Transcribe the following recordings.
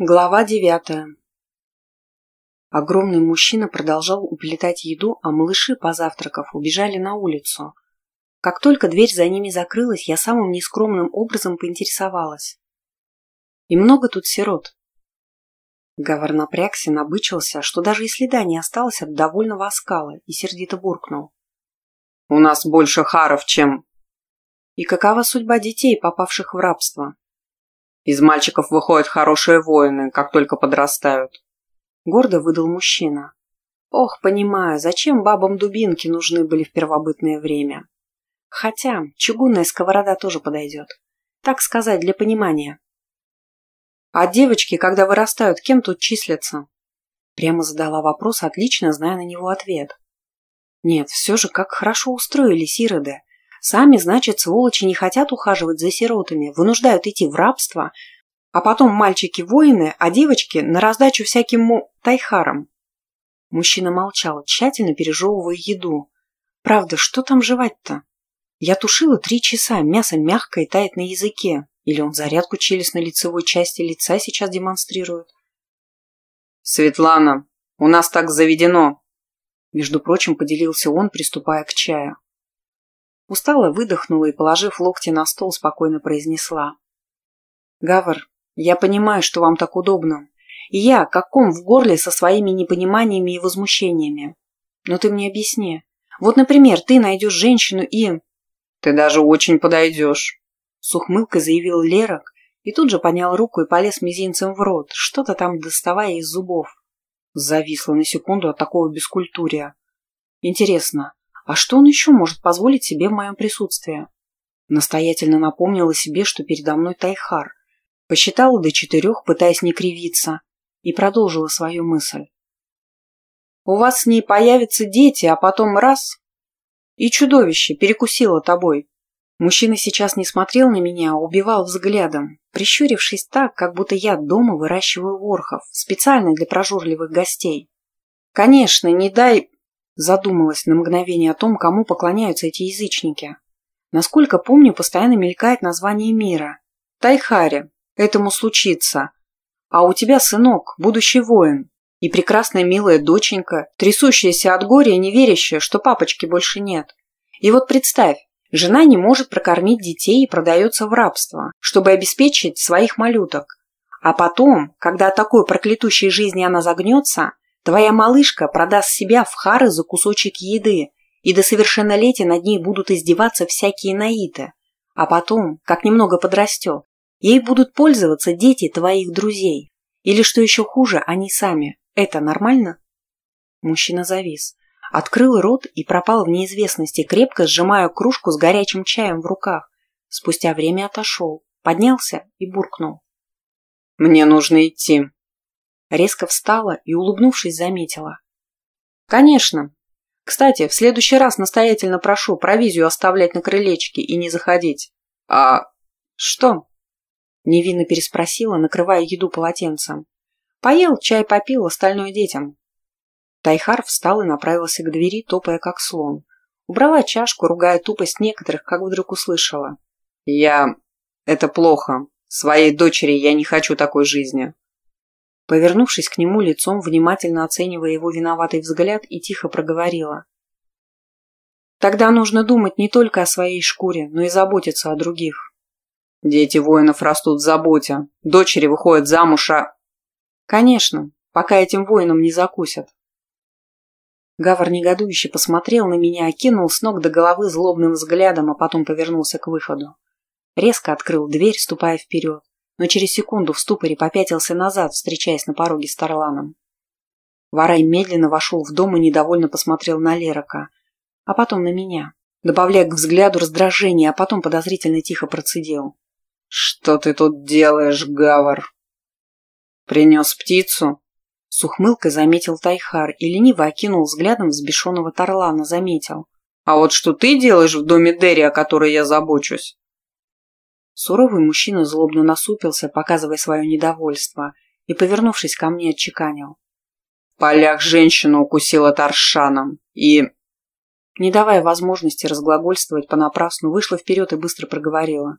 Глава девятая Огромный мужчина продолжал уплетать еду, а малыши, позавтракав, убежали на улицу. Как только дверь за ними закрылась, я самым нескромным образом поинтересовалась. «И много тут сирот?» Гавар напрягся, набычился, что даже и следа не осталось от довольного оскала, и сердито буркнул. «У нас больше харов, чем...» «И какова судьба детей, попавших в рабство?» Из мальчиков выходят хорошие воины, как только подрастают. Гордо выдал мужчина. Ох, понимаю, зачем бабам дубинки нужны были в первобытное время. Хотя чугунная сковорода тоже подойдет. Так сказать, для понимания. А девочки, когда вырастают, кем тут числятся? Прямо задала вопрос, отлично зная на него ответ. Нет, все же как хорошо устроились ироды. Сами, значит, сволочи не хотят ухаживать за сиротами, вынуждают идти в рабство, а потом мальчики воины, а девочки на раздачу всяким му... тайхарам. Мужчина молчал, тщательно пережевывая еду. Правда, что там жевать-то? Я тушила три часа, мясо мягкое тает на языке. Или он зарядку челюстно-лицевой части лица сейчас демонстрирует? «Светлана, у нас так заведено!» Между прочим, поделился он, приступая к чаю. Устало выдохнула и, положив локти на стол, спокойно произнесла. «Гавр, я понимаю, что вам так удобно. И я, как ком в горле, со своими непониманиями и возмущениями. Но ты мне объясни. Вот, например, ты найдешь женщину и...» «Ты даже очень подойдешь», — с ухмылкой заявил Лерок и тут же поднял руку и полез мизинцем в рот, что-то там доставая из зубов. Зависла на секунду от такого бескультурия. Интересно, а что он еще может позволить себе в моем присутствии? Настоятельно напомнила себе, что передо мной Тайхар. Посчитала до четырех, пытаясь не кривиться, и продолжила свою мысль. «У вас с ней появятся дети, а потом раз — и чудовище перекусило тобой». Мужчина сейчас не смотрел на меня, а убивал взглядом, прищурившись так, как будто я дома выращиваю ворхов, специально для прожорливых гостей. Конечно, не дай Задумалась на мгновение о том, кому поклоняются эти язычники. Насколько помню, постоянно мелькает название мира. Тайхари. Этому случится. А у тебя сынок, будущий воин. И прекрасная милая доченька, трясущаяся от горя и не верящая, что папочки больше нет. И вот представь, жена не может прокормить детей и продается в рабство, чтобы обеспечить своих малюток. А потом, когда от такой проклятущей жизни она загнется, Твоя малышка продаст себя в хары за кусочек еды, и до совершеннолетия над ней будут издеваться всякие наиты. А потом, как немного подрастет, ей будут пользоваться дети твоих друзей. Или, что еще хуже, они сами. Это нормально? Мужчина завис. Открыл рот и пропал в неизвестности, крепко сжимая кружку с горячим чаем в руках. Спустя время отошел, поднялся и буркнул. «Мне нужно идти. Резко встала и, улыбнувшись, заметила. «Конечно. Кстати, в следующий раз настоятельно прошу провизию оставлять на крылечке и не заходить». «А что?» Невинно переспросила, накрывая еду полотенцем. «Поел, чай попил, остальное детям». Тайхар встал и направился к двери, топая как слон. Убрала чашку, ругая тупость некоторых, как вдруг услышала. «Я... это плохо. Своей дочери я не хочу такой жизни. Повернувшись к нему лицом, внимательно оценивая его виноватый взгляд, и тихо проговорила. «Тогда нужно думать не только о своей шкуре, но и заботиться о других». «Дети воинов растут в заботе. Дочери выходят замуж, а...» «Конечно, пока этим воинам не закусят». Гавр негодующе посмотрел на меня, окинул с ног до головы злобным взглядом, а потом повернулся к выходу. Резко открыл дверь, ступая вперед но через секунду в ступоре попятился назад, встречаясь на пороге с Тарланом. Варай медленно вошел в дом и недовольно посмотрел на Лерока, а потом на меня, добавляя к взгляду раздражение, а потом подозрительно тихо процедил. «Что ты тут делаешь, Гавар?» «Принес птицу?» С ухмылкой заметил Тайхар и лениво окинул взглядом взбешенного Тарлана, заметил. «А вот что ты делаешь в доме Дерри, о которой я забочусь?» Суровый мужчина злобно насупился, показывая свое недовольство, и, повернувшись ко мне, отчеканил. В полях женщину укусила торшаном, и... Не давая возможности разглагольствовать понапрасну, вышла вперед и быстро проговорила.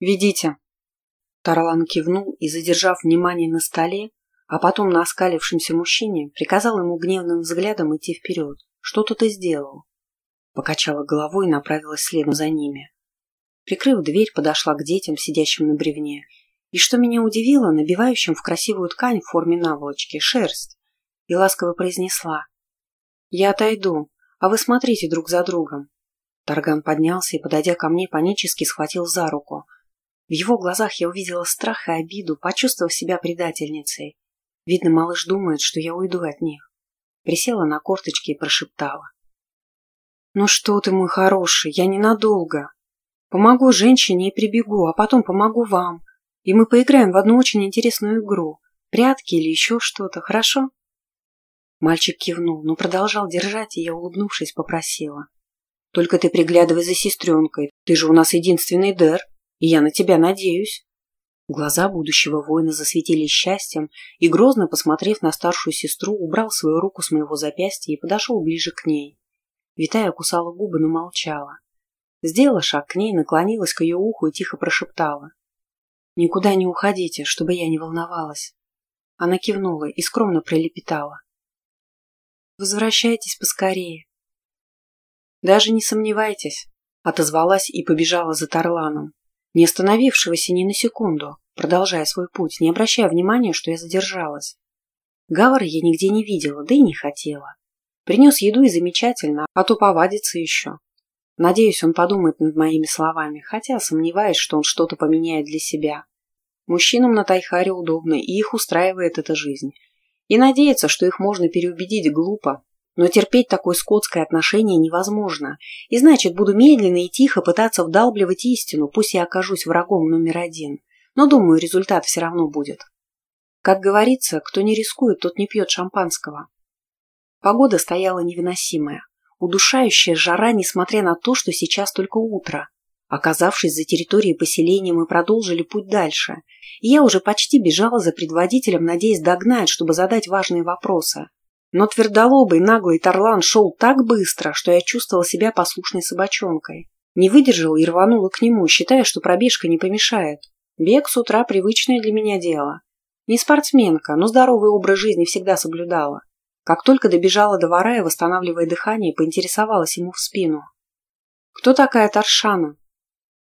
«Ведите». Тарлан кивнул и, задержав внимание на столе, а потом на оскалившемся мужчине, приказал ему гневным взглядом идти вперед. «Что-то ты сделал?» Покачала головой и направилась следом за ними. Прикрыв дверь, подошла к детям, сидящим на бревне, и, что меня удивило, набивающим в красивую ткань в форме наволочки, шерсть, и ласково произнесла. «Я отойду, а вы смотрите друг за другом». Тарган поднялся и, подойдя ко мне, панически схватил за руку. В его глазах я увидела страх и обиду, почувствовав себя предательницей. Видно, малыш думает, что я уйду от них. Присела на корточки и прошептала. «Ну что ты, мой хороший, я ненадолго. Помогу женщине и прибегу, а потом помогу вам. И мы поиграем в одну очень интересную игру. Прятки или еще что-то, хорошо?» Мальчик кивнул, но продолжал держать, и я, улыбнувшись, попросила. «Только ты приглядывай за сестренкой. Ты же у нас единственный Дэр, и я на тебя надеюсь». Глаза будущего воина засветились счастьем, и, грозно посмотрев на старшую сестру, убрал свою руку с моего запястья и подошел ближе к ней. Витая кусала губы, но молчала. Сделала шаг к ней, наклонилась к ее уху и тихо прошептала. «Никуда не уходите, чтобы я не волновалась». Она кивнула и скромно пролепетала. «Возвращайтесь поскорее». «Даже не сомневайтесь», — отозвалась и побежала за Тарланом не остановившегося ни на секунду, продолжая свой путь, не обращая внимания, что я задержалась. Гавара я нигде не видела, да и не хотела. Принес еду и замечательно, а то повадится еще. Надеюсь, он подумает над моими словами, хотя сомневаюсь, что он что-то поменяет для себя. Мужчинам на Тайхаре удобно, и их устраивает эта жизнь. И надеяться, что их можно переубедить, глупо. Но терпеть такое скотское отношение невозможно, и значит, буду медленно и тихо пытаться вдалбливать истину, пусть я окажусь врагом номер один. Но, думаю, результат все равно будет. Как говорится, кто не рискует, тот не пьет шампанского. Погода стояла невыносимая. Удушающая жара, несмотря на то, что сейчас только утро. Оказавшись за территорией поселения, мы продолжили путь дальше. И я уже почти бежала за предводителем, надеясь догнать, чтобы задать важные вопросы. Но твердолобый, наглый Тарлан шел так быстро, что я чувствовала себя послушной собачонкой. Не выдержала и рванула к нему, считая, что пробежка не помешает. Бег с утра привычное для меня дело. Не спортсменка, но здоровый образ жизни всегда соблюдала. Как только добежала до Варая, восстанавливая дыхание, поинтересовалась ему в спину. «Кто такая Таршана?»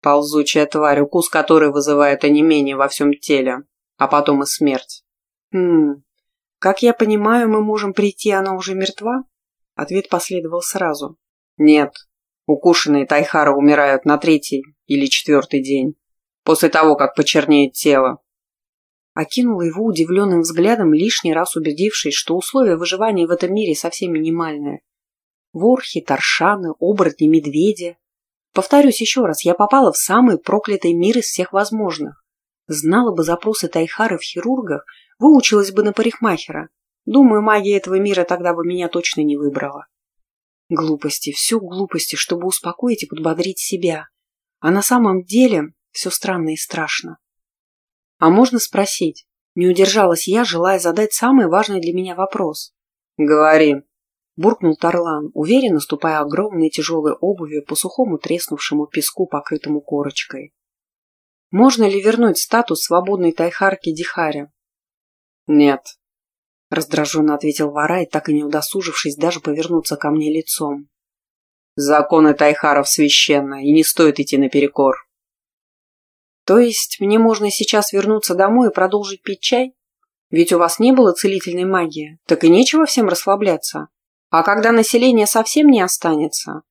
«Ползучая тварь, укус которой вызывает онемение во всем теле, а потом и смерть». «Хм, «Как я понимаю, мы можем прийти, она уже мертва?» Ответ последовал сразу. «Нет. Укушенные Тайхара умирают на третий или четвертый день, после того, как почернеет тело». Окинула его удивленным взглядом, лишний раз убедившись, что условия выживания в этом мире совсем минимальные. Ворхи, торшаны, оборотни, медведи. Повторюсь еще раз, я попала в самый проклятый мир из всех возможных. Знала бы запросы Тайхара в хирургах, Выучилась бы на парикмахера. Думаю, магия этого мира тогда бы меня точно не выбрала. Глупости, все глупости, чтобы успокоить и подбодрить себя. А на самом деле все странно и страшно. А можно спросить? Не удержалась я, желая задать самый важный для меня вопрос. «Говори», – буркнул Тарлан, уверенно ступая огромной тяжелой обувью по сухому треснувшему песку, покрытому корочкой. «Можно ли вернуть статус свободной тайхарки Дихаре?» «Нет», — раздраженно ответил Варай, так и не удосужившись даже повернуться ко мне лицом. «Законы Тайхаров священны, и не стоит идти наперекор». «То есть мне можно сейчас вернуться домой и продолжить пить чай? Ведь у вас не было целительной магии, так и нечего всем расслабляться. А когда население совсем не останется,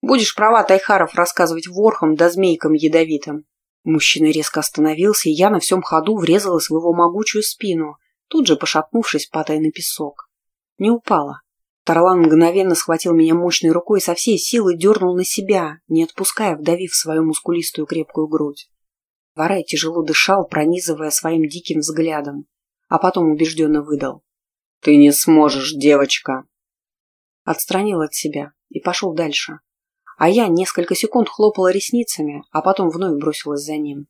будешь права Тайхаров рассказывать ворхам да змейкам ядовитым». Мужчина резко остановился, и я на всем ходу врезалась в его могучую спину — тут же пошатнувшись, падая на песок. Не упала. Тарлан мгновенно схватил меня мощной рукой и со всей силы дернул на себя, не отпуская, вдавив свою мускулистую крепкую грудь. Варай тяжело дышал, пронизывая своим диким взглядом, а потом убежденно выдал. «Ты не сможешь, девочка!» Отстранил от себя и пошел дальше. А я несколько секунд хлопала ресницами, а потом вновь бросилась за ним.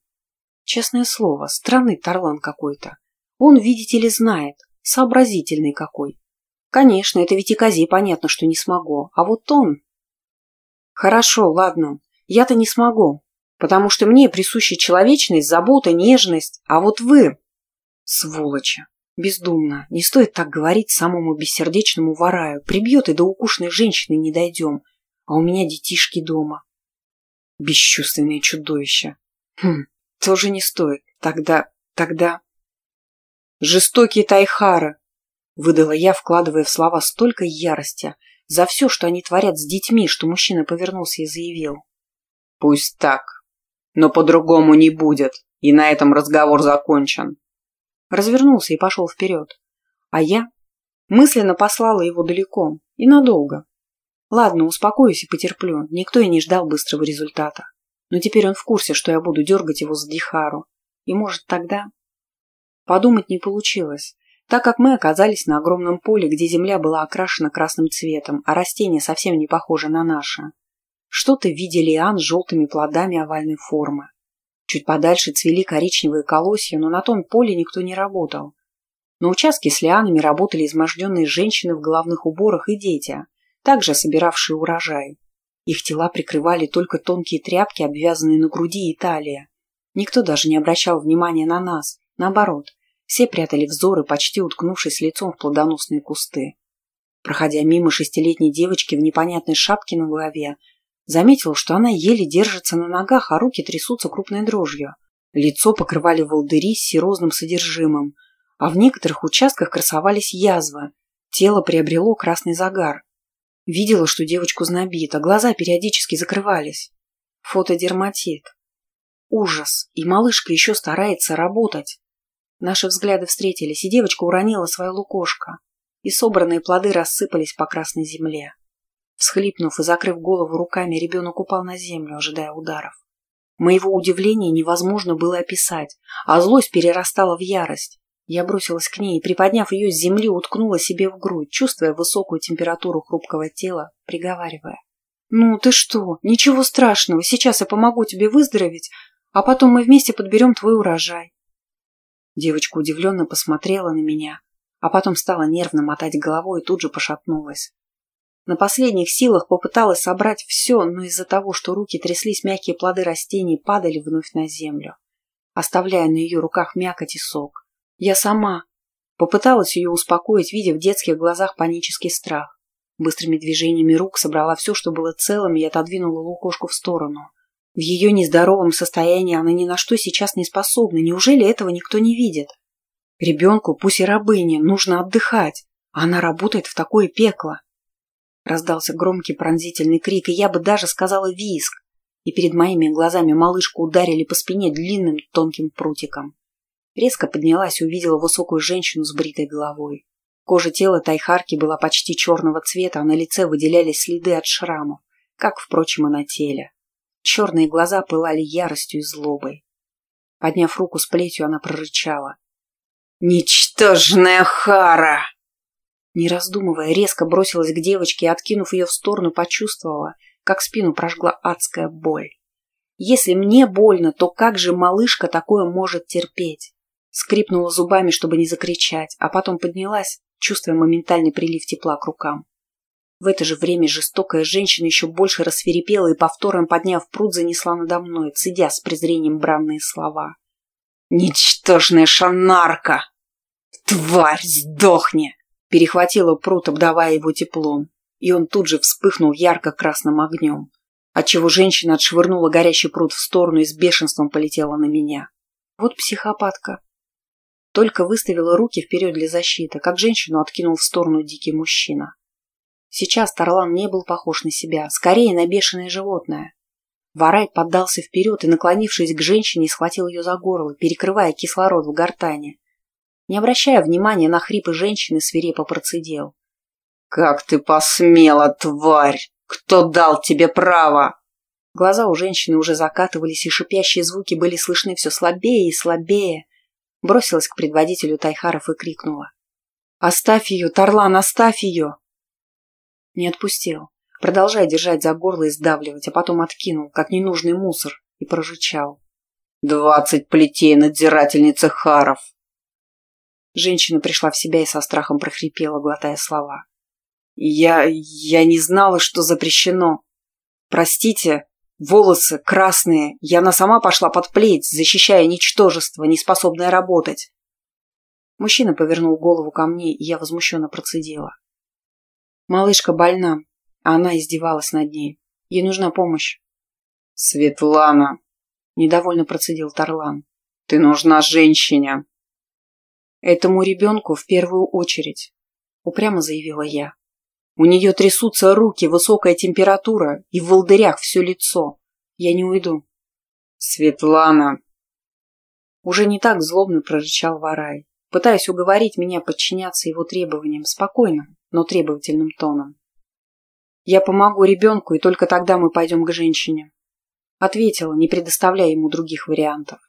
Честное слово, странный Тарлан какой-то. Он, видите ли, знает. Сообразительный какой. Конечно, это ведь и козе понятно, что не смогу. А вот он... Хорошо, ладно. Я-то не смогу. Потому что мне присуща человечность, забота, нежность, а вот вы... Сволочи. Бездумно. Не стоит так говорить самому бессердечному вораю. Прибьет и до укушенной женщины не дойдем. А у меня детишки дома. Бесчувственные чудовища. Хм, тоже не стоит. Тогда... тогда... Жестокие тайхары, выдала я, вкладывая в слова столько ярости за все, что они творят с детьми, что мужчина повернулся и заявил. Пусть так, но по-другому не будет, и на этом разговор закончен. Развернулся и пошел вперед. А я мысленно послала его далеко и надолго. Ладно, успокоюсь и потерплю, никто и не ждал быстрого результата. Но теперь он в курсе, что я буду дергать его за Дихару. И может тогда... Подумать не получилось, так как мы оказались на огромном поле, где земля была окрашена красным цветом, а растения совсем не похожи на наши. Что-то в виде лиан с желтыми плодами овальной формы. Чуть подальше цвели коричневые колосья, но на том поле никто не работал. На участке с лианами работали изможденные женщины в головных уборах и дети, также собиравшие урожай. Их тела прикрывали только тонкие тряпки, обвязанные на груди и талии. Никто даже не обращал внимания на нас. Наоборот, все прятали взоры, почти уткнувшись лицом в плодоносные кусты. Проходя мимо шестилетней девочки в непонятной шапке на голове, заметил, что она еле держится на ногах, а руки трясутся крупной дрожью. Лицо покрывали волдыри с серозным содержимым, а в некоторых участках красовались язвы. Тело приобрело красный загар. Видела, что девочку знобит, а глаза периодически закрывались. Фотодерматит. Ужас. И малышка еще старается работать. Наши взгляды встретились, и девочка уронила свое лукошко, и собранные плоды рассыпались по красной земле. Всхлипнув и закрыв голову руками, ребенок упал на землю, ожидая ударов. Моего удивления невозможно было описать, а злость перерастала в ярость. Я бросилась к ней и, приподняв ее с земли, уткнула себе в грудь, чувствуя высокую температуру хрупкого тела, приговаривая. «Ну, ты что? Ничего страшного. Сейчас я помогу тебе выздороветь, а потом мы вместе подберем твой урожай. Девочка удивленно посмотрела на меня, а потом стала нервно мотать головой и тут же пошатнулась. На последних силах попыталась собрать все, но из-за того, что руки тряслись, мягкие плоды растений падали вновь на землю, оставляя на ее руках мякоть и сок. Я сама попыталась ее успокоить, видя в детских глазах панический страх. Быстрыми движениями рук собрала все, что было целым, и отодвинула лукошку в сторону. В ее нездоровом состоянии она ни на что сейчас не способна. Неужели этого никто не видит? Ребенку, пусть и рабыне, нужно отдыхать, она работает в такое пекло. Раздался громкий пронзительный крик, и я бы даже сказала визг. И перед моими глазами малышку ударили по спине длинным тонким прутиком. Резко поднялась и увидела высокую женщину с бритой головой. Кожа тела Тайхарки была почти черного цвета, а на лице выделялись следы от шрамов, как, впрочем, и на теле. Черные глаза пылали яростью и злобой. Подняв руку с плетью, она прорычала. «Ничтожная Хара!» Не раздумывая, резко бросилась к девочке и, откинув ее в сторону, почувствовала, как спину прожгла адская боль. Если мне больно, то как же малышка такое может терпеть? Скрипнула зубами, чтобы не закричать, а потом поднялась, чувствуя моментальный прилив тепла к рукам. В это же время жестокая женщина еще больше рассверепела и, повтором подняв пруд, занесла надо мной, цедя с презрением бранные слова. «Ничтожная шанарка! Тварь, сдохни!» Перехватила пруд, обдавая его теплом, и он тут же вспыхнул ярко-красным огнем, отчего женщина отшвырнула горящий пруд в сторону и с бешенством полетела на меня. Вот психопатка. Только выставила руки вперед для защиты, как женщину откинул в сторону дикий мужчина. Сейчас Тарлан не был похож на себя, скорее на бешеное животное. Варай поддался вперед и, наклонившись к женщине, схватил ее за горло, перекрывая кислород в гортане. Не обращая внимания на хрипы женщины, свирепо процедил. «Как ты посмела, тварь! Кто дал тебе право?» Глаза у женщины уже закатывались, и шипящие звуки были слышны все слабее и слабее. Бросилась к предводителю Тайхаров и крикнула. «Оставь ее, Тарлан, оставь ее!» Не отпустил, продолжая держать за горло и сдавливать, а потом откинул, как ненужный мусор, и прожичал. «Двадцать плетей надзирательницы Харов!» Женщина пришла в себя и со страхом прохрипела, глотая слова. «Я... я не знала, что запрещено. Простите, Волосы красные, и она сама пошла под плеть, защищая ничтожество, неспособное работать. Мужчина повернул голову ко мне, и я возмущенно процедила. Малышка больна, а она издевалась над ней. Ей нужна помощь. «Светлана!» – недовольно процедил Тарлан. «Ты нужна женщине!» «Этому ребенку в первую очередь», – упрямо заявила я. «У нее трясутся руки, высокая температура, и в волдырях все лицо. Я не уйду». «Светлана!» Уже не так злобно прорычал Варай, пытаясь уговорить меня подчиняться его требованиям спокойным, но требовательным тоном. «Я помогу ребенку, и только тогда мы пойдем к женщине», ответила, не предоставляя ему других вариантов.